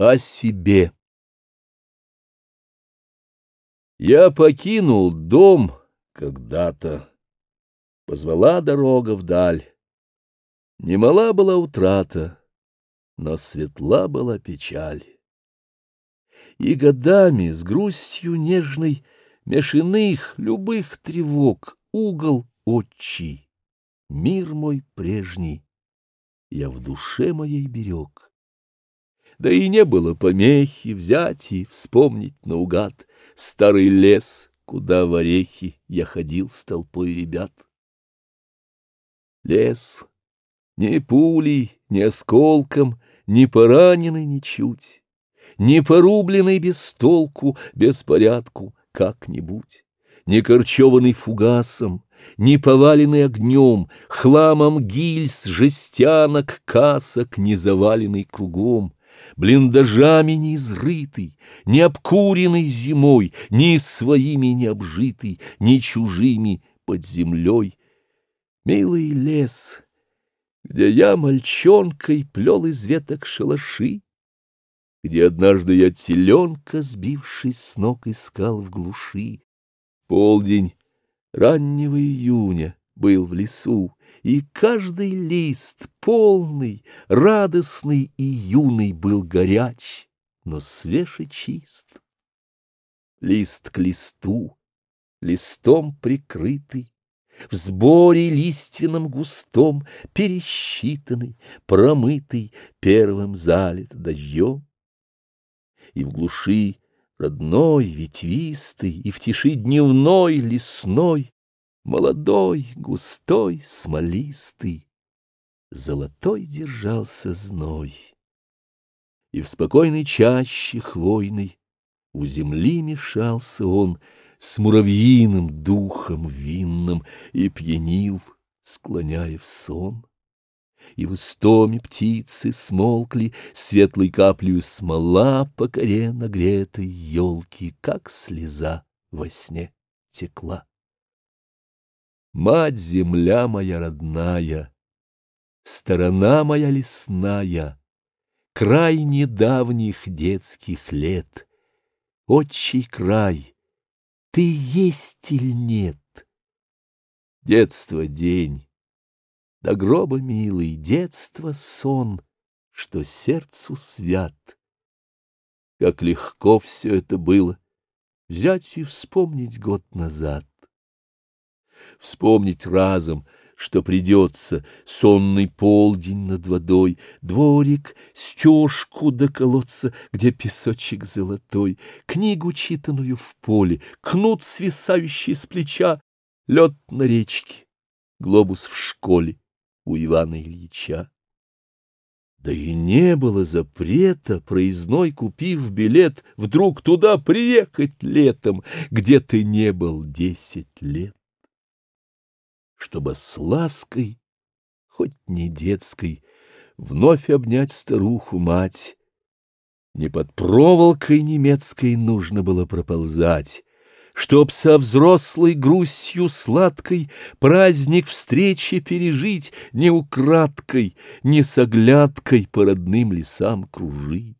о себе. Я покинул дом когда-то, позвала дорога вдаль. Немала была утрата, но светла была печаль. И годами с грустью нежной мешаных любых тревог угол отчий, мир мой прежний, я в душе моей берег. Да и не было помехи взять и вспомнить наугад Старый лес, куда в орехи я ходил с толпой ребят. Лес ни пулей, ни осколком, ни пораненный ничуть, Ни порубленный без толку, без порядку как-нибудь, Ни корчеванный фугасом, не поваленный огнем, хламом гильз, жестянок, касок, не заваленный кругом блиндажами не изрытый, не обкуренный зимой, ни своими не обжитый, ни чужими под землей. Милый лес, где я мальчонкой плел из веток шалаши, где однажды я теленка, сбившись с ног, искал в глуши. Полдень раннего июня был в лесу, и каждый лист полный, радостный и юный был горяч, но свеж и чист. Лист к листу, листом прикрытый, в сборе лиственном густом, пересчитанный, промытый, первым залит дождем. И в глуши родной, ветвистый и в тиши дневной, лесной, молодой, густой, смолистый. Золотой держался зной. И в спокойной чаще хвойной у земли мешался он с муравьиным духом винным и пьянил, склоняя в сон. И в истоме птицы смолкли светлой каплею смола по коре нагретой елки, как слеза во сне текла. Мать-земля моя родная, Сторона моя лесная, Край недавних детских лет, Отчий край, ты есть или нет? Детство — день, до гроба, милый, Детство — сон, что сердцу свят. Как легко все это было Взять и вспомнить год назад вспомнить разом, что придется сонный полдень над водой, дворик, стежку до колодца, где песочек золотой, книгу, читанную в поле, кнут, свисающий с плеча, лед на речке, глобус в школе у Ивана Ильича. Да и не было запрета, проездной купив билет, вдруг туда приехать летом, где ты не был десять лет чтобы с лаской, хоть не детской, вновь обнять старуху-мать. Не под проволокой немецкой нужно было проползать, Чтоб со взрослой грустью сладкой Праздник встречи пережить Не украдкой, не с оглядкой По родным лесам кружить.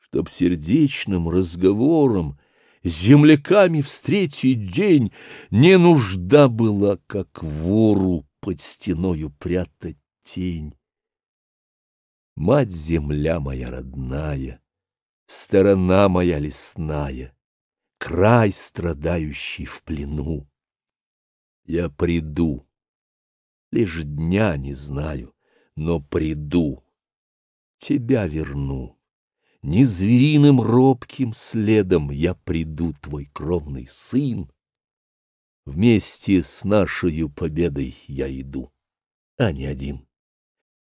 Чтоб сердечным разговором земляками в третий день, не нужда была, как вору под стеною прятать тень. Мать-земля моя родная, сторона моя лесная, край страдающий в плену. Я приду, лишь дня не знаю, но приду, тебя верну не звериным робким следом я приду, твой кровный сын. Вместе с нашей победой я иду, а не один.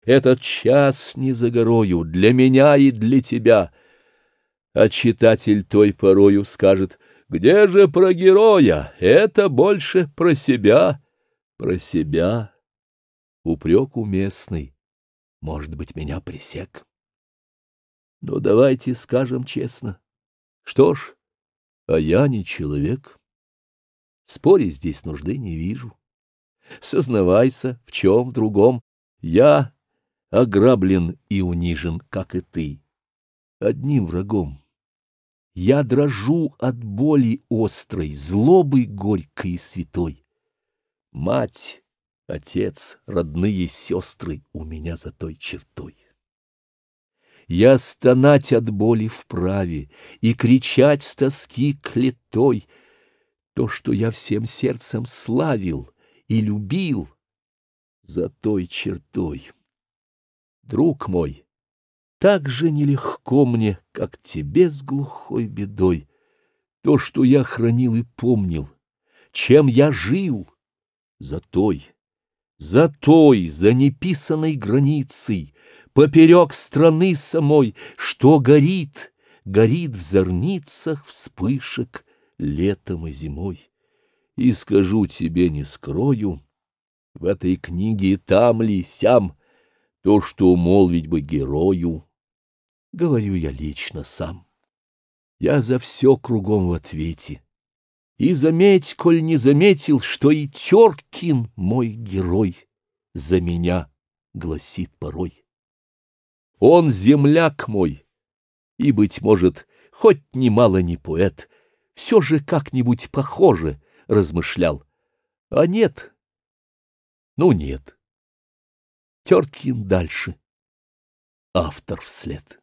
Этот час не за горою для меня и для тебя. А читатель той порою скажет, где же про героя? Это больше про себя, про себя. Упрек уместный, может быть, меня пресек. Но давайте скажем честно. Что ж, а я не человек. Спорить здесь нужды не вижу. Сознавайся, в чем в другом. Я ограблен и унижен, как и ты. Одним врагом. Я дрожу от боли острой, злобы горькой и святой. Мать, отец, родные сестры у меня за той чертой. Я стонать от боли вправе и кричать с тоски клетой То, что я всем сердцем славил и любил за той чертой. Друг мой, так же нелегко мне, как тебе с глухой бедой, То, что я хранил и помнил, чем я жил, за той, за той, за неписанной границей, поперек страны самой, что горит, горит в зорницах вспышек летом и зимой. И скажу тебе, не скрою, в этой книге там ли сям то, что молвить бы герою, говорю я лично сам. Я за все кругом в ответе. И заметь, коль не заметил, что и Теркин мой герой за меня гласит порой. Он земляк мой, и, быть может, хоть немало не поэт, все же как-нибудь похоже размышлял. А нет, ну нет. Терткин дальше, автор вслед.